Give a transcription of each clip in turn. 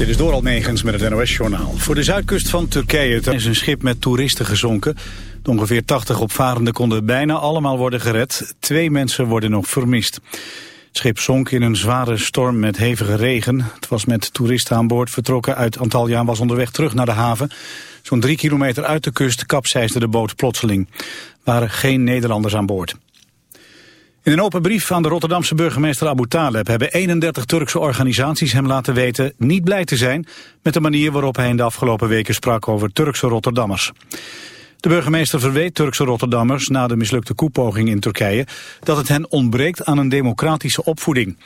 Dit is door Almegens met het NOS-journaal. Voor de zuidkust van Turkije is een schip met toeristen gezonken. De ongeveer 80 opvarenden konden bijna allemaal worden gered. Twee mensen worden nog vermist. Het schip zonk in een zware storm met hevige regen. Het was met toeristen aan boord vertrokken uit Antalya en was onderweg terug naar de haven. Zo'n drie kilometer uit de kust kapseisde de boot plotseling. Er waren geen Nederlanders aan boord. In een open brief aan de Rotterdamse burgemeester Abu Taleb hebben 31 Turkse organisaties hem laten weten niet blij te zijn met de manier waarop hij in de afgelopen weken sprak over Turkse Rotterdammers. De burgemeester verweet Turkse Rotterdammers na de mislukte koepoging in Turkije dat het hen ontbreekt aan een democratische opvoeding.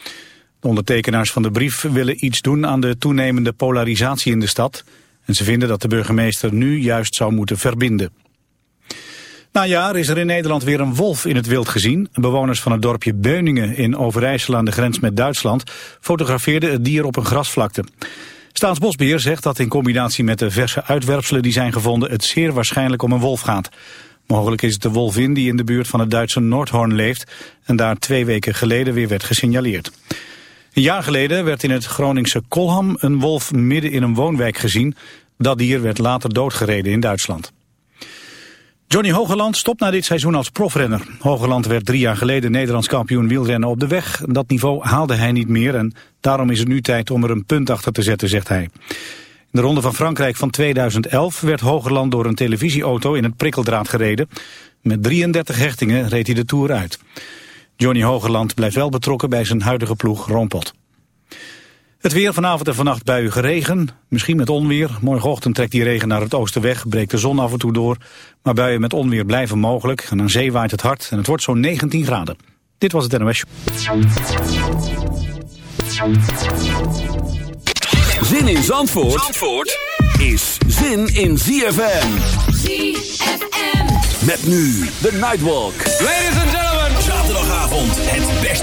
De ondertekenaars van de brief willen iets doen aan de toenemende polarisatie in de stad en ze vinden dat de burgemeester nu juist zou moeten verbinden. Na jaar is er in Nederland weer een wolf in het wild gezien. Bewoners van het dorpje Beuningen in Overijssel aan de grens met Duitsland fotografeerden het dier op een grasvlakte. Staatsbosbeheer zegt dat in combinatie met de verse uitwerpselen die zijn gevonden het zeer waarschijnlijk om een wolf gaat. Mogelijk is het de wolvin die in de buurt van het Duitse Noordhoorn leeft en daar twee weken geleden weer werd gesignaleerd. Een jaar geleden werd in het Groningse Kolham een wolf midden in een woonwijk gezien. Dat dier werd later doodgereden in Duitsland. Johnny Hogeland stopt na dit seizoen als profrenner. Hogeland werd drie jaar geleden Nederlands kampioen wielrennen op de weg. Dat niveau haalde hij niet meer en daarom is het nu tijd om er een punt achter te zetten, zegt hij. In de Ronde van Frankrijk van 2011 werd Hogeland door een televisieauto in het prikkeldraad gereden. Met 33 hechtingen reed hij de Tour uit. Johnny Hogeland blijft wel betrokken bij zijn huidige ploeg Roompot. Het weer vanavond en vannacht buien regen, misschien met onweer. Morgenochtend trekt die regen naar het oosten weg, breekt de zon af en toe door. Maar buien met onweer blijven mogelijk en aan zee waait het hard en het wordt zo'n 19 graden. Dit was het NOS. Zin in Zandvoort, Zandvoort is zin in ZFM. ZFM. Met nu de Nightwalk. Ladies and gentlemen. Zaterdagavond het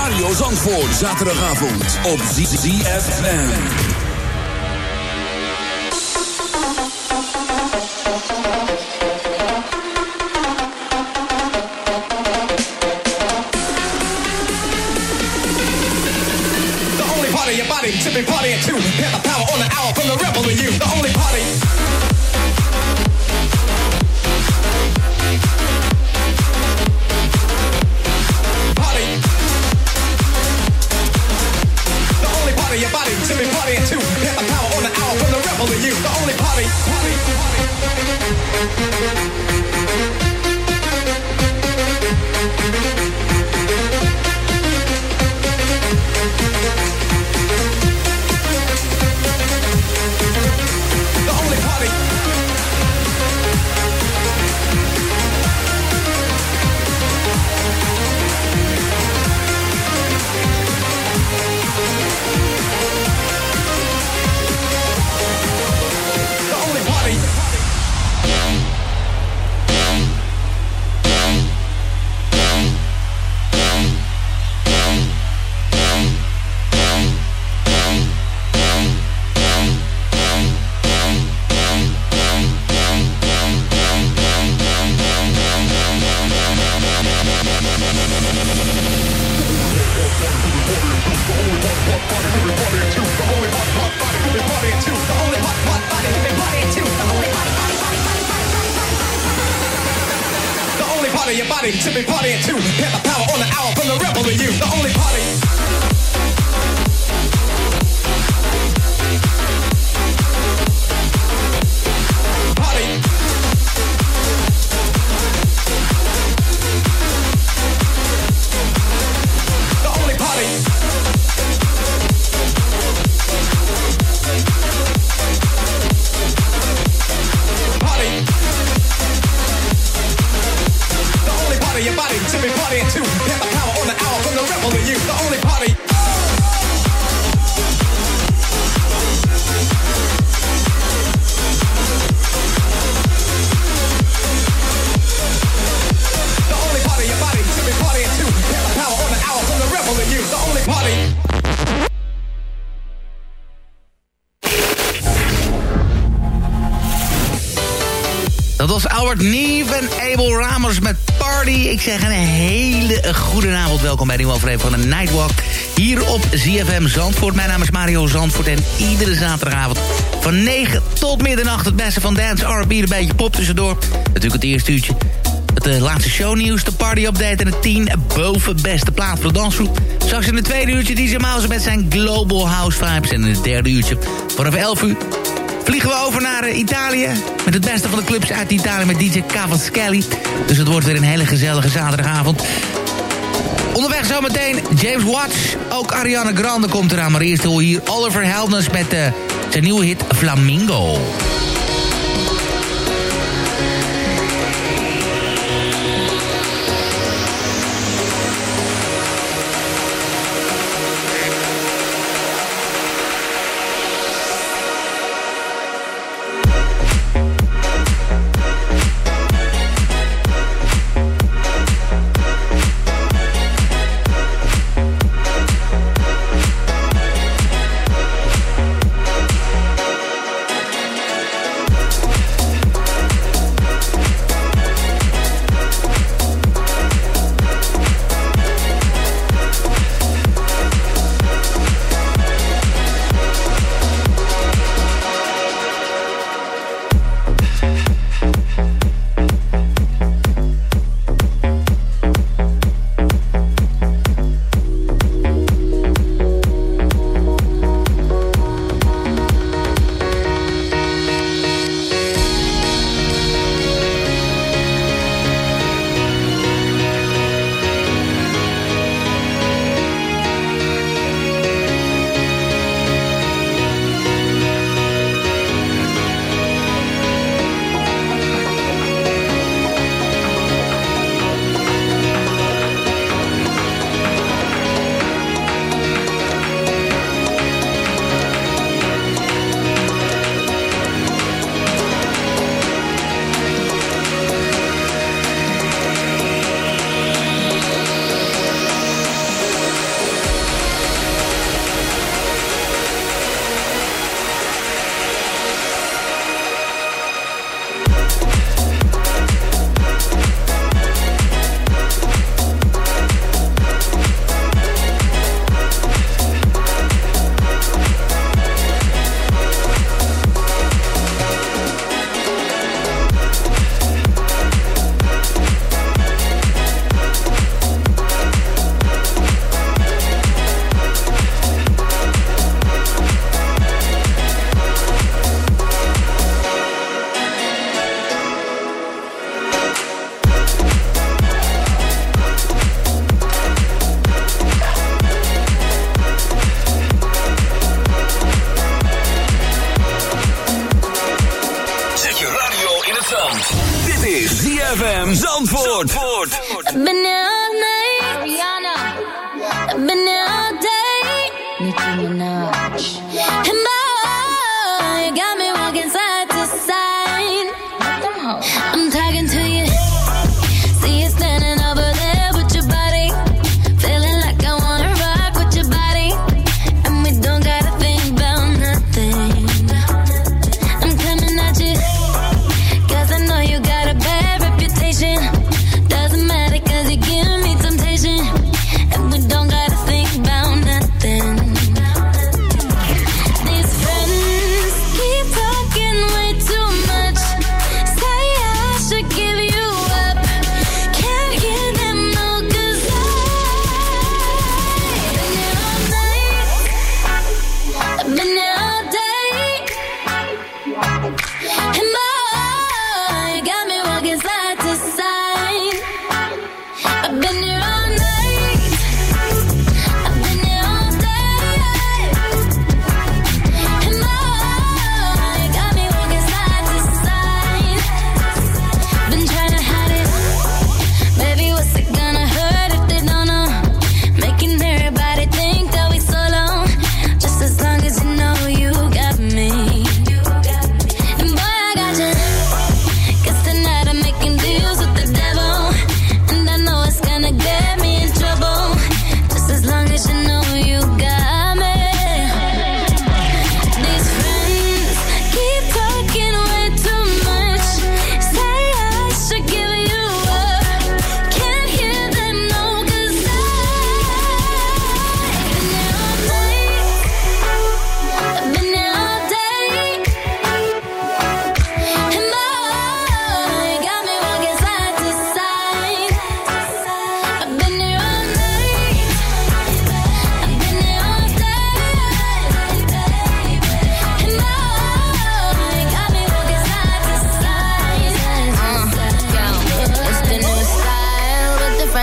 Mario Zandvoort. Zaterdagavond op ZFM. The only party your body should be partying too. Get the power on the hour from the rebel in you. The only party. The Dat was Albert Nief en Abel Ramos met Party. Ik zeg een hele goede avond. Welkom bij de nieuwe van de Nightwalk. Hier op ZFM Zandvoort. Mijn naam is Mario Zandvoort. En iedere zaterdagavond van 9 tot middernacht... het beste van dance, R&B, een beetje pop tussendoor. Natuurlijk het eerste uurtje. Het eh, laatste shownieuws, de party-update en het 10 boven beste plaat voor de dansgroep. Straks in het tweede uurtje DJ Mouse met zijn Global House Vibes. En in het derde uurtje vanaf 11 uur vliegen we over naar eh, Italië. Met het beste van de clubs uit Italië met DJ Cavaschelli. Dus het wordt weer een hele gezellige zaterdagavond. Onderweg zometeen James Watts. Ook Ariana Grande komt eraan. Maar eerst hoor hier Oliver Heldens met eh, zijn nieuwe hit Flamingo.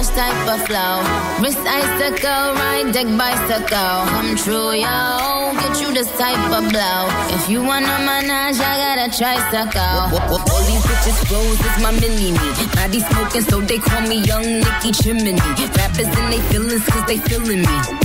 Fresh type of flow. Wrist icicle, ride deck bicycle. Come true, yo. Get you this type of blow. If you wanna manage, I got a tricycle. All these bitches flows is my mini me. Body smoking, so they call me Young Nicky Chimney. Rappers and they feelings, cause they feeling me.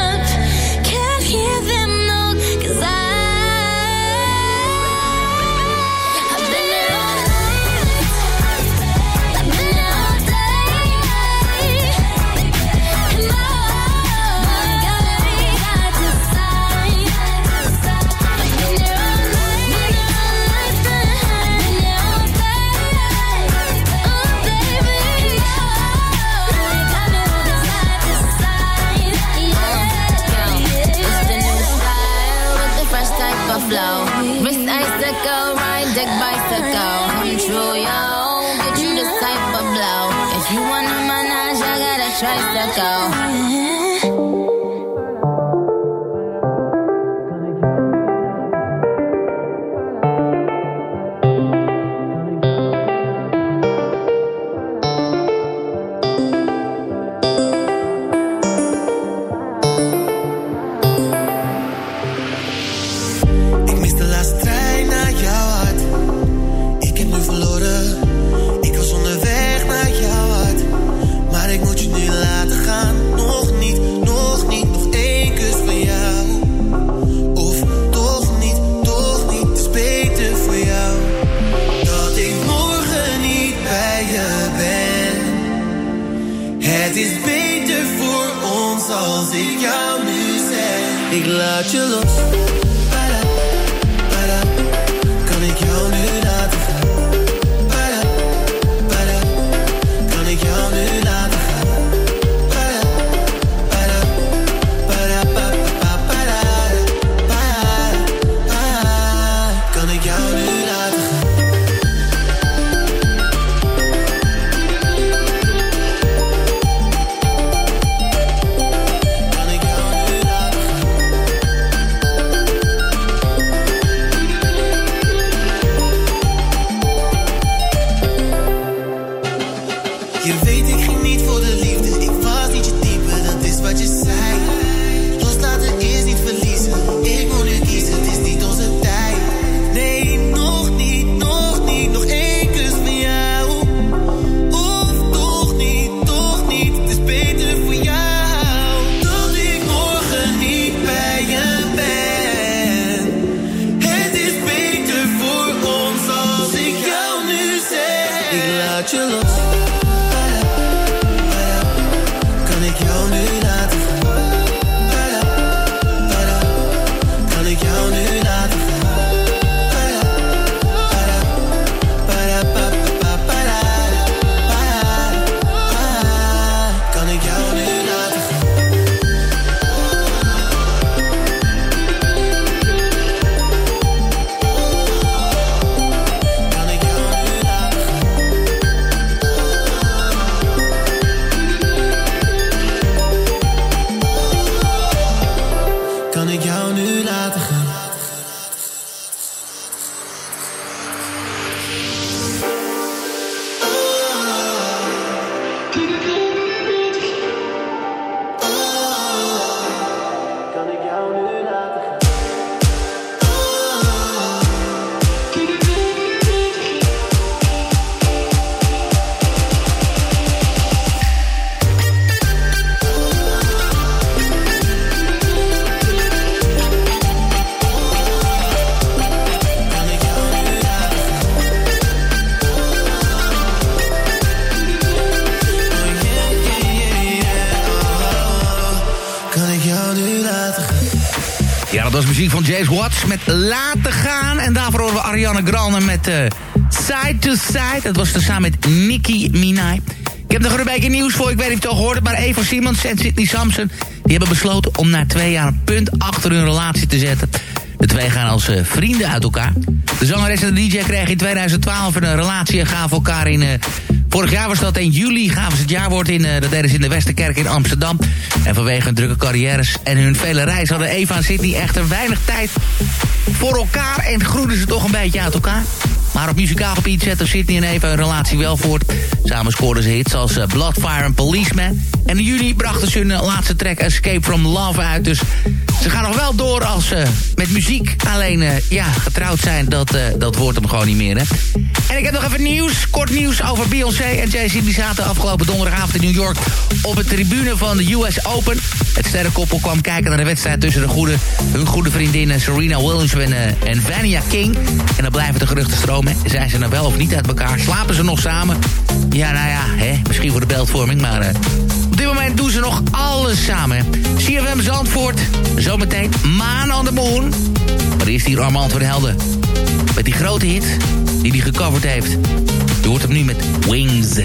Tricycle. Ik met Laten Gaan. En daarvoor horen we Ariana Grande met eh, Side to Side. Dat was er samen met Nicki Minaj. Ik heb nog een beetje nieuws voor. Ik weet niet of je het al hoorde, maar Eva Simmons en Sidney Samson... die hebben besloten om na twee jaar een punt achter hun relatie te zetten. De twee gaan als uh, vrienden uit elkaar. De zangeres en de DJ kregen in 2012 een relatie en gaven elkaar in... Uh, vorig jaar was dat in juli, gaven ze het jaarwoord in... Uh, dat deden ze in de Westerkerk in Amsterdam. En vanwege hun drukke carrières en hun vele reis... hadden Eva en Sydney echter weinig tijd voor elkaar... en groeiden ze toch een beetje uit elkaar. Maar op muzikaal gebied zetten Sydney en Eva hun relatie wel voort. Samen scoorden ze hits als uh, Bloodfire en Policeman. En in juni brachten ze hun laatste track Escape from Love uit. Dus ze gaan nog wel door als ze uh, met muziek. Alleen, ja, getrouwd zijn, dat, dat wordt hem gewoon niet meer, hè. En ik heb nog even nieuws, kort nieuws over Beyoncé en Jay-Z. Die zaten afgelopen donderdagavond in New York op de tribune van de US Open. Het sterrenkoppel kwam kijken naar de wedstrijd tussen de goede, hun goede vriendinnen Serena Williams en, en Vania King. En dan blijven de geruchten stromen. Zijn ze nou wel of niet uit elkaar? Slapen ze nog samen? Ja, nou ja, hè, misschien voor de beeldvorming, maar... Uh, op dit moment doen ze nog alles samen. CFM Zandvoort, zometeen Maan on the Moon. Maar eerst hier Armand van Helden. Met die grote hit die hij gecoverd heeft. Je hoort hem nu met Wings.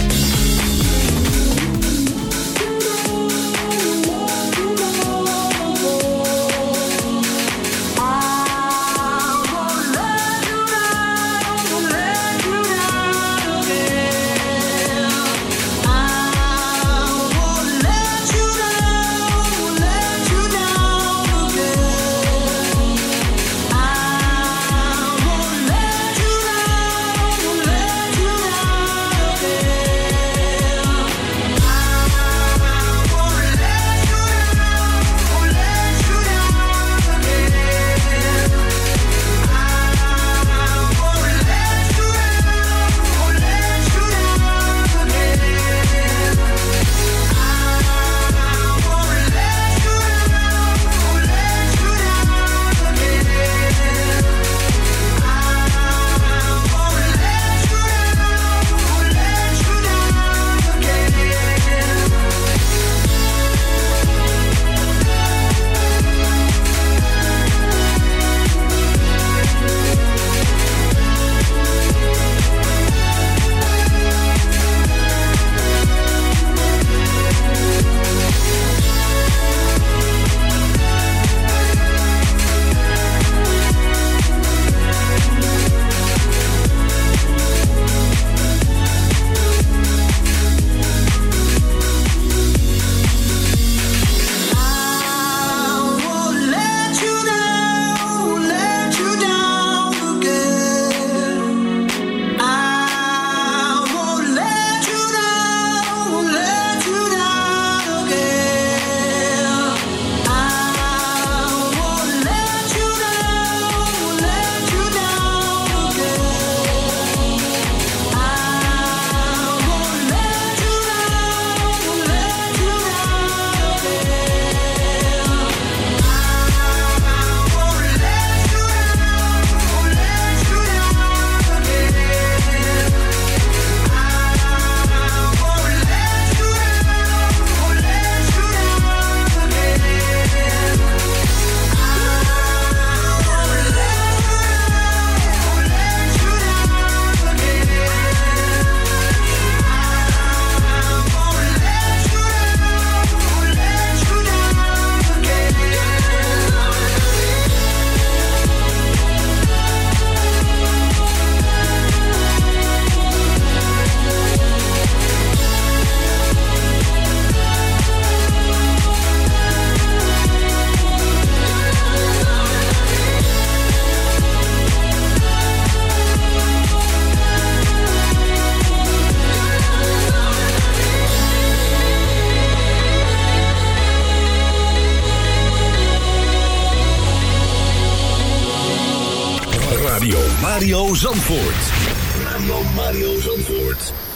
Zandvoort.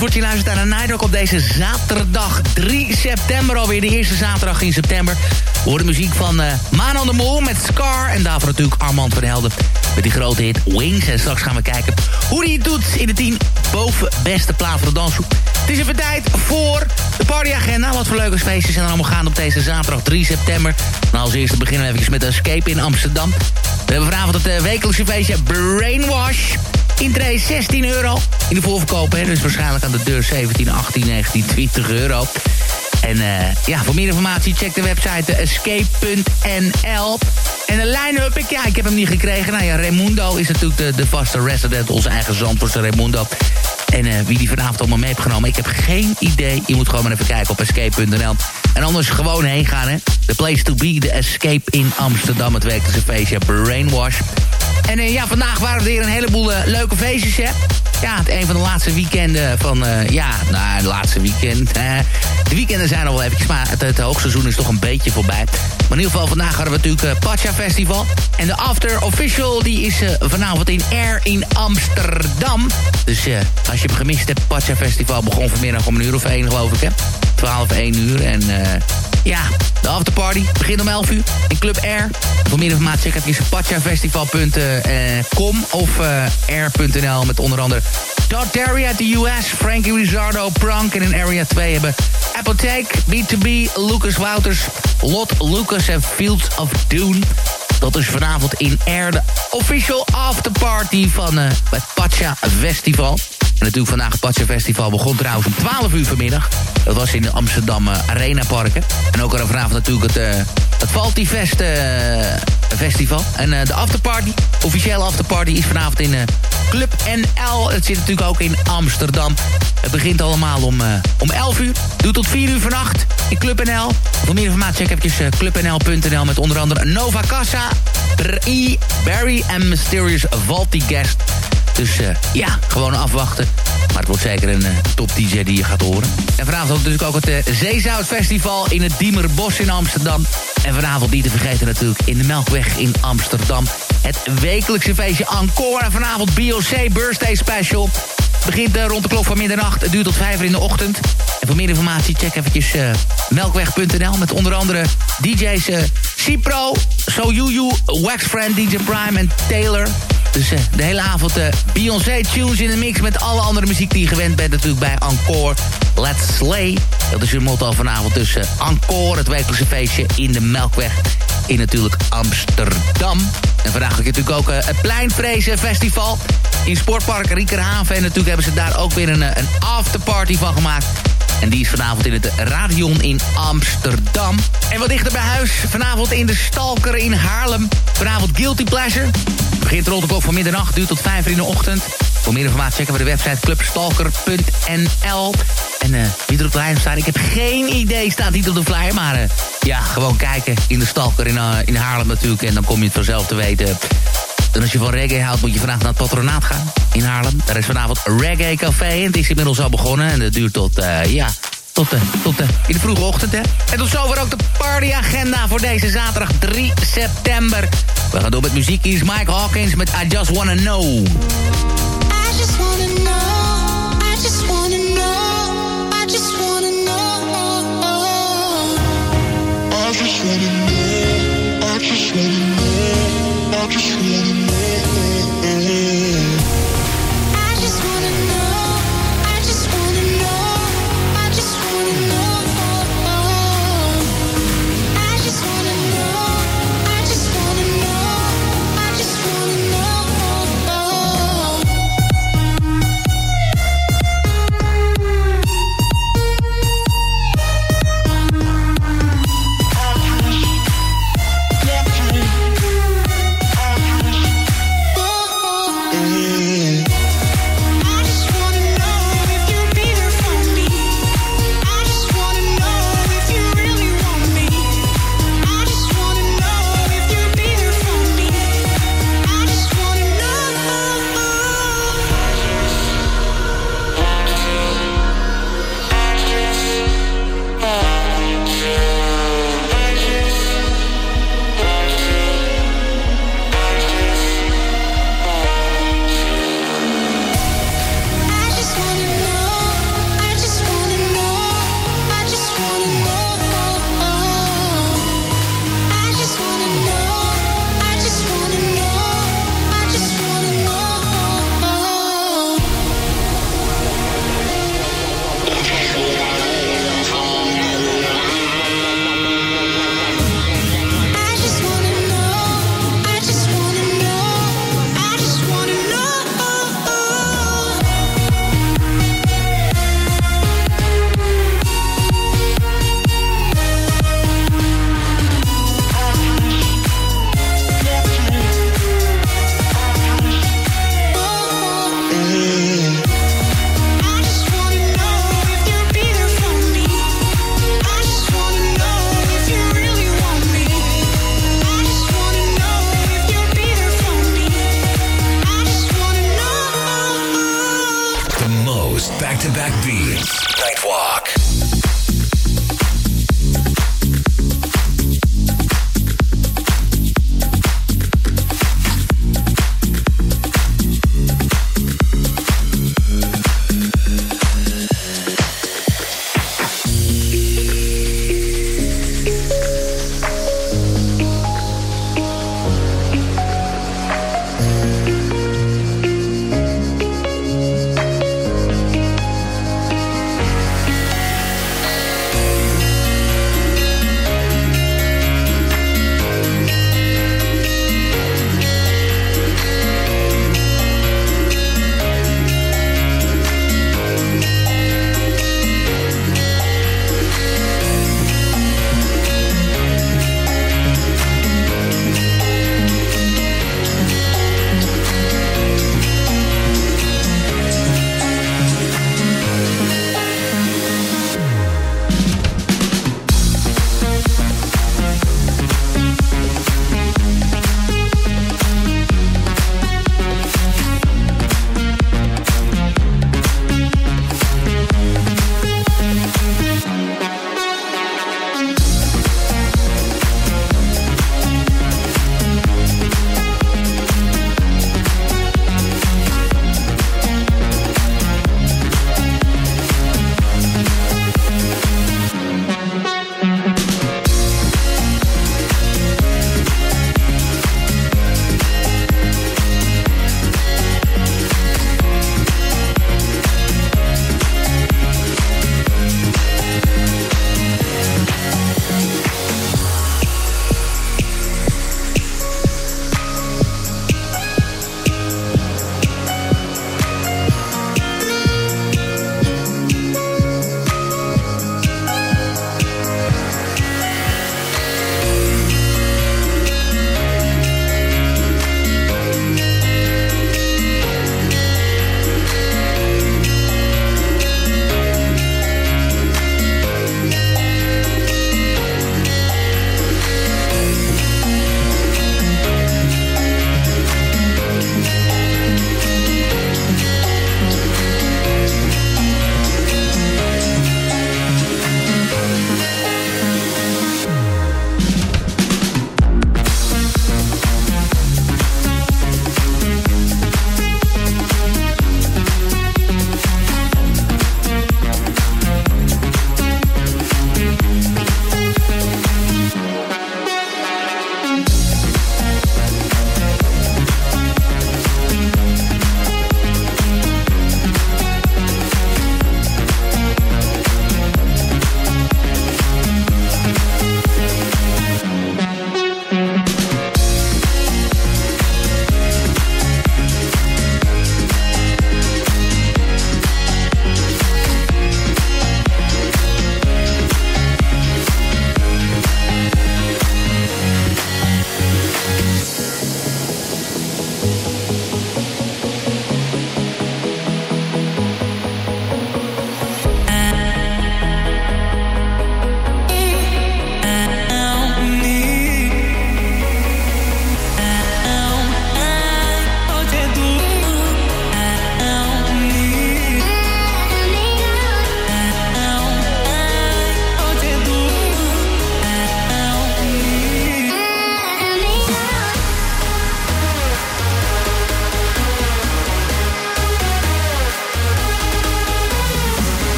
Zandvoort, je luistert naar de op deze zaterdag 3 september. Alweer de eerste zaterdag in september. We horen muziek van uh, aan de Mol met Scar. En daarvoor natuurlijk Armand van Helden met die grote hit Wings. En straks gaan we kijken hoe hij het doet in de 10 boven beste plaat voor de dansgroep. Het is even tijd voor de partyagenda. Wat voor leuke feestjes zijn er allemaal gaande op deze zaterdag 3 september. Nou, als eerste beginnen we even met Escape in Amsterdam. We hebben vanavond het uh, wekelijkse feestje Brainwash. Intree 16 euro. In de voorverkoop, hè, dus waarschijnlijk aan de deur 17, 18, 19, 20 euro. En uh, ja, voor meer informatie check de website escape.nl. En de line-up, ik, ja, ik heb hem niet gekregen. Nou ja, Raimundo is natuurlijk de, de vaste resident, onze eigen Zandvoortse Raimundo. En uh, wie die vanavond allemaal mee heeft genomen, ik heb geen idee. Je moet gewoon maar even kijken op escape.nl. En anders gewoon heen gaan, hè. The place to be, de Escape in Amsterdam. Het wekelijkse feestje Brainwash. En uh, ja, vandaag waren er weer een heleboel uh, leuke feestjes, hè. Ja, het een van de laatste weekenden van... Uh, ja, nou, de laatste weekend. de weekenden zijn al wel eventjes, maar het, hoogseizoen is toch een beetje voorbij. Maar in ieder geval, vandaag hadden we natuurlijk Pacha Festival. En de After Official, die is vanavond in Air in Amsterdam. Dus als je hem gemist hebt, Pacha Festival begon vanmiddag om een uur of één, geloof ik, hè. 12, 1 uur. En ja, de afterparty begint om 11 uur in Club Air. Voor meer informatie check even patjafestival.com of uh, air.nl met onder andere Terry uit de US, Frankie Rizzardo, Prank en in Area 2 hebben Apotheek, B2B, Lucas Wouters, Lot Lucas en Fields of Dune. Dat is vanavond in Air de official afterparty van uh, het Pacha Festival. En natuurlijk vandaag het Pacha Festival begon trouwens om 12 uur vanmiddag. Dat was in de Amsterdam uh, Arena Parken. En ook we vanavond natuurlijk het, uh, het Faltifest uh, Festival. En de afterparty, officiële afterparty, is vanavond in Club NL. Het zit natuurlijk ook in Amsterdam. Het begint allemaal om, om 11 uur. Doet tot 4 uur vannacht in Club NL. Voor meer informatie check even clubnl.nl met onder andere Nova Casa, R.I., Barry en Mysterious Valty Guest. Dus uh, ja, gewoon afwachten. Maar het wordt zeker een uh, top DJ die je gaat horen. En vanavond natuurlijk ook het uh, Zeezout Festival in het Diemerbos in Amsterdam. En vanavond niet te vergeten natuurlijk in de Melkweg in Amsterdam. Het wekelijkse feestje Encore. En vanavond BOC Birthday Special. Begint rond de klok van middernacht. Het duurt tot vijf uur in de ochtend. En voor meer informatie check eventjes melkweg.nl. Met onder andere DJ's Cipro, Soyuyu, Waxfriend, DJ Prime en Taylor. Dus uh, de hele avond uh, Beyoncé tunes in de mix met alle andere muziek die je gewend bent natuurlijk bij Encore. Let's Slay. Dat is je motto vanavond. Dus uh, Encore, het wekelijkse feestje in de Melkweg in natuurlijk Amsterdam. En vandaag heb je natuurlijk ook het Pleinvrezen Festival in Sportpark Riekerhaven. En natuurlijk hebben ze daar ook weer een, een afterparty van gemaakt. En die is vanavond in het Radion in Amsterdam. En wat dichter bij huis, vanavond in de Stalker in Haarlem. Vanavond Guilty Pleasure. Begint rond de klok van middernacht, duurt tot vijf uur in de ochtend. Voor meer informatie checken we de website clubstalker.nl. En uh, wie er op de lijn staat, ik heb geen idee, staat niet op de flyer. Maar uh, ja, gewoon kijken in de Stalker in, uh, in Haarlem natuurlijk. En dan kom je het vanzelf te weten. En als je van reggae houdt, moet je vanavond naar het patronaat gaan in Haarlem. Daar is vanavond Reggae Café en het is inmiddels al begonnen. En dat duurt tot, ja, tot, de, tot de, in de vroege ochtend, hè. En tot zover ook de partyagenda voor deze zaterdag 3 september. We gaan door met muziek. Hier is Mike Hawkins met I Just Wanna Know. I just wanna know, I just wanna know, I just wanna know. I just wanna know, I just wanna know, I just wanna know.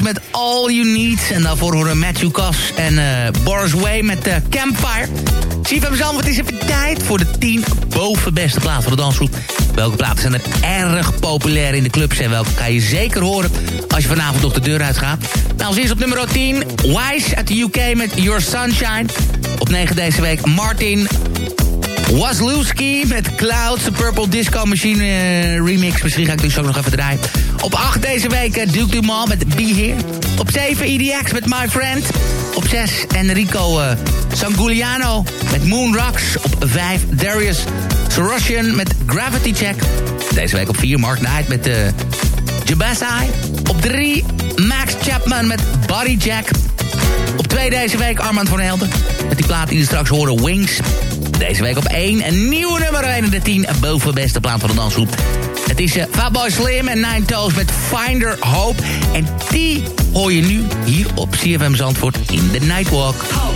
Met All You Need. En daarvoor horen Matthew Cass en eh, Boris Way met uh, Campfire. CFM Zandvoort is even tijd voor de 10 bovenbeste platen van de dansgroep. Welke platen zijn er erg populair in de clubs en welke kan je zeker horen als je vanavond nog de deur uitgaat? Nou, als eerst op nummer 10, Wise uit de UK met Your Sunshine. Op 9 deze week Martin Waslewski met Clouds, de Purple Disco Machine uh, remix. Misschien ga ik dus ook nog even draaien. Op 8 deze week uh, Duke Dumont met Be Here. Op 7 EDX met My Friend. Op 6 Enrico uh, Sanguliano met Moon Rocks. Op 5 Darius Sorosian met Gravity Check. Deze week op 4 Mark Knight met uh, Jabasai. Op 3 Max Chapman met Body Jack. Op 2 deze week Armand van Helden. Met die plaat die je straks horen, Wings. Deze week op 1 een nieuwe nummer 1 in de 10 bovenbeste plaat van de dansgroep. Het is uh, Fatboy Slim en Nine Toes met Finder Hope. En die hoor je nu hier op CFM Zandvoort in The Nightwalk. Hope,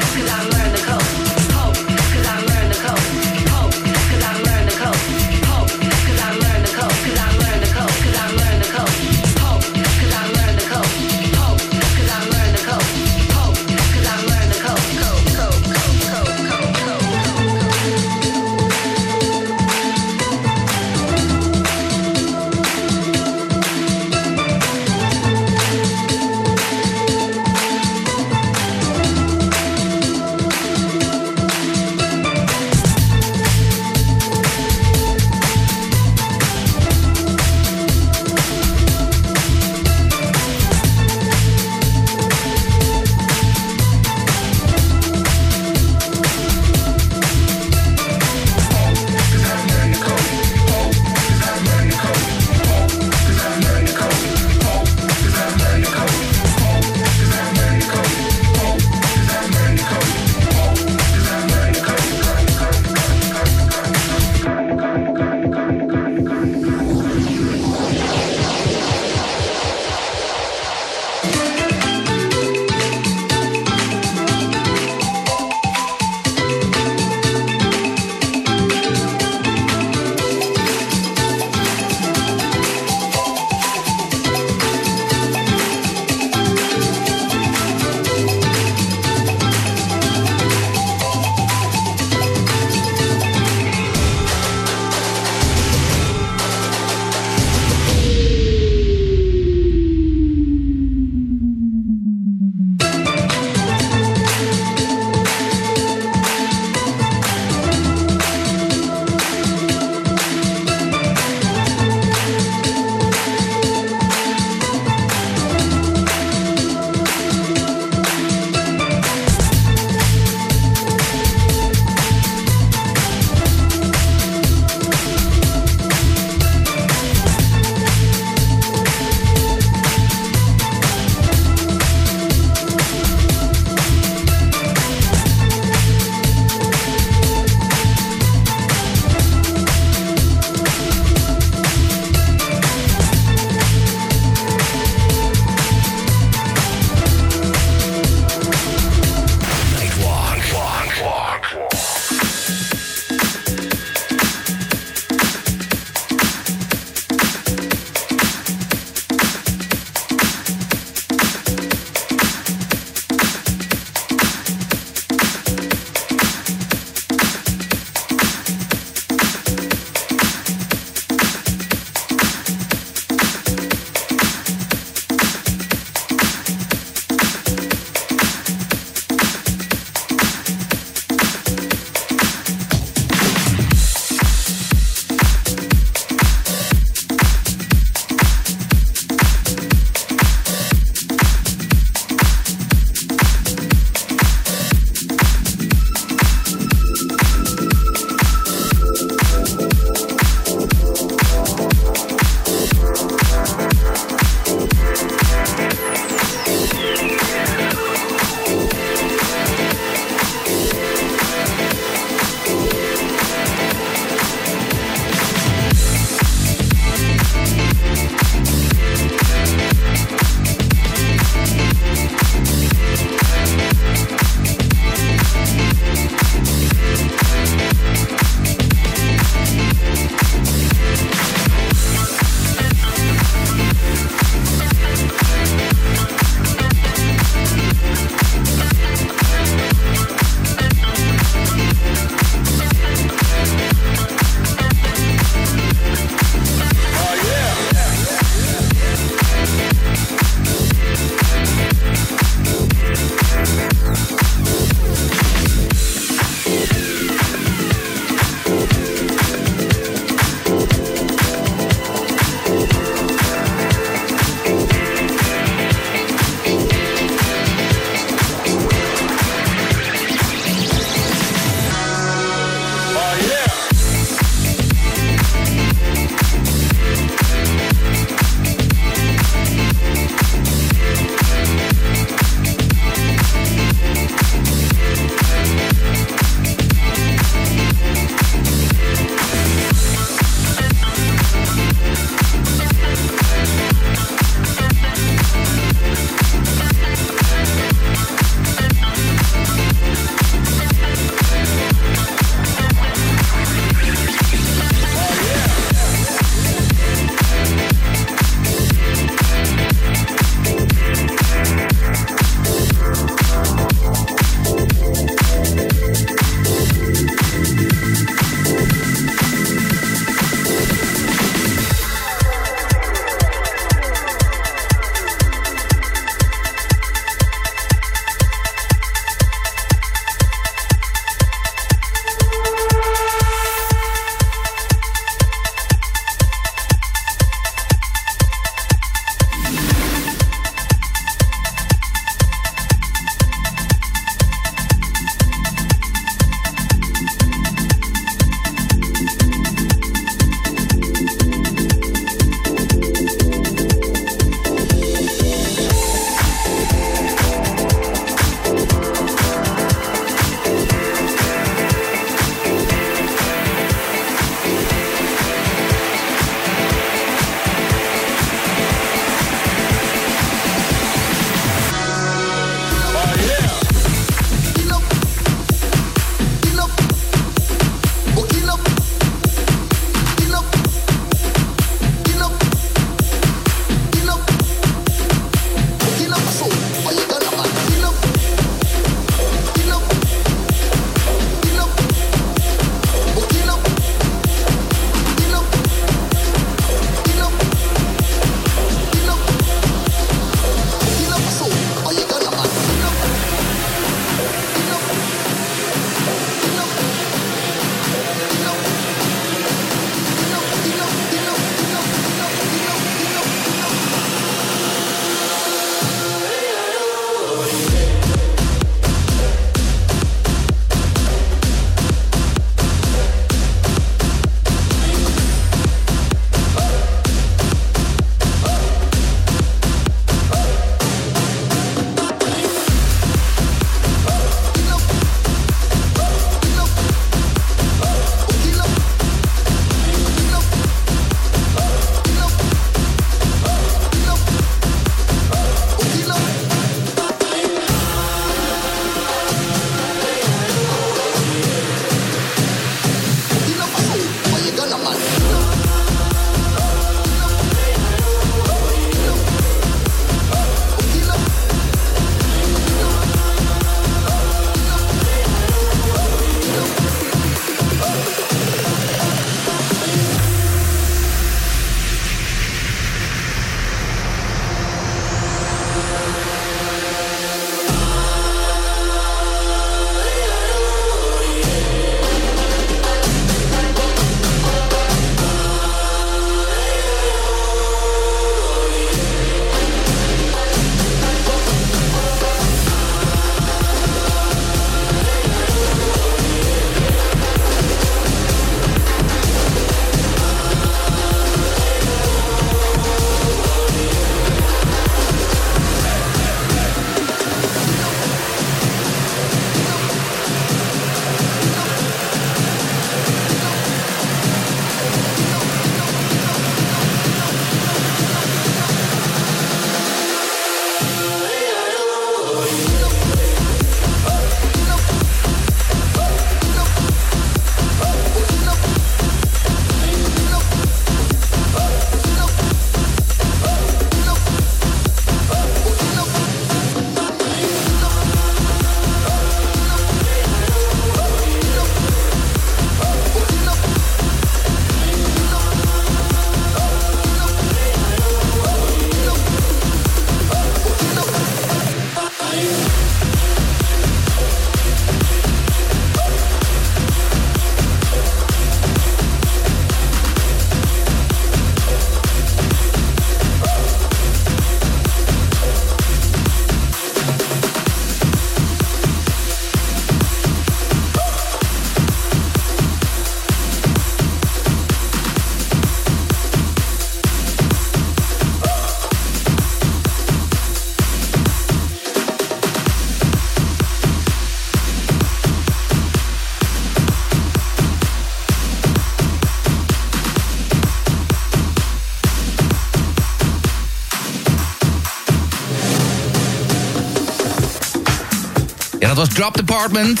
Drop Department.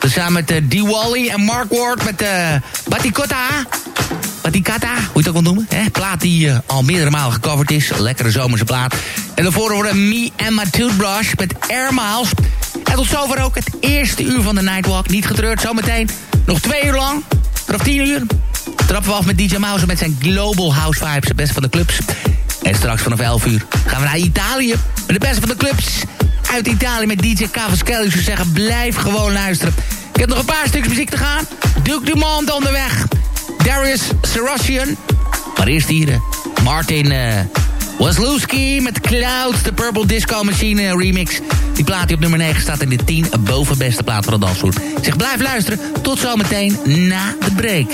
Samen met uh, D. Wally en Mark Ward met uh, Batikota. Batikata, hoe je het ook wil noemen. Plaat die uh, al meerdere malen gecoverd is. Lekkere zomerse plaat. En daarvoor horen Me and My Toothbrush met Air Miles. En tot zover ook het eerste uur van de Nightwalk. Niet getreurd, zometeen nog twee uur lang. Vanaf tien uur trappen we af met DJ Mouse met zijn Global House Vibes. Het beste van de clubs. En straks vanaf 11 uur gaan we naar Italië. Met de beste van de clubs uit Italië met DJ Cavaschelli. Ik zou zeggen, blijf gewoon luisteren. Ik heb nog een paar stukjes muziek te gaan. Duke Dumont onderweg. Darius Sarosian. Maar eerst hier uh, Martin uh, Waslowski met Clouds, de Purple Disco Machine remix. Die plaat die op nummer 9 staat in de 10 bovenbeste plaat van de dansvloer. Ik zeg, blijf luisteren. Tot zometeen na de break.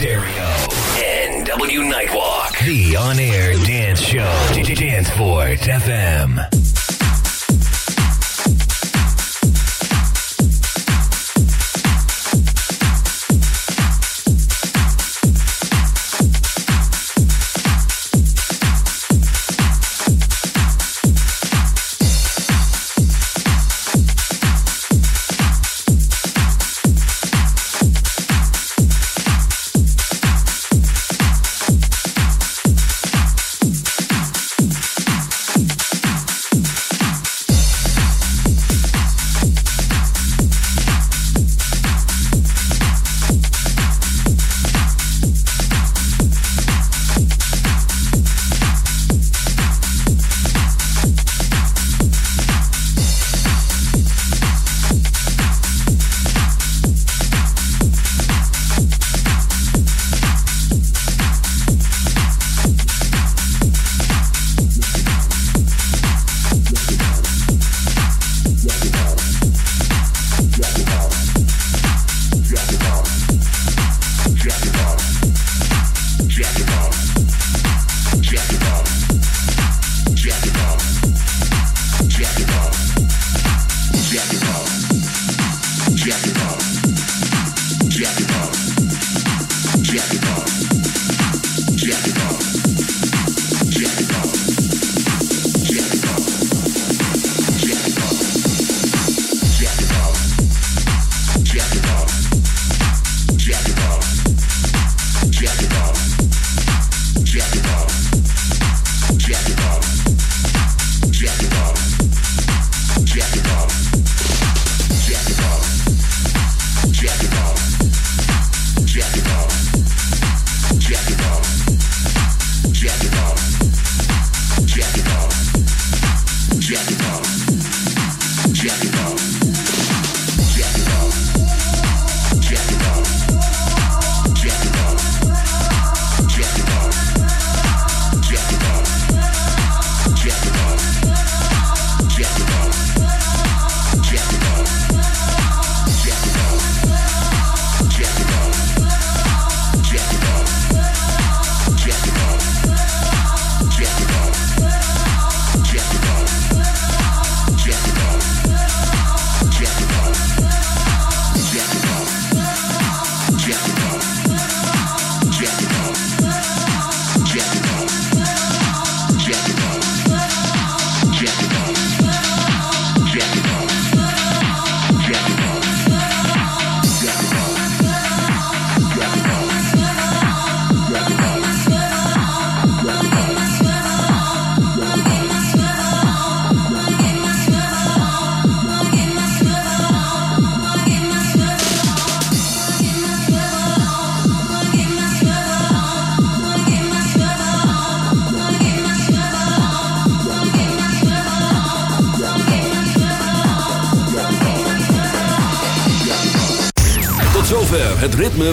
Stereo. NW Nightwalk. The on-air dance show. Danceport FM.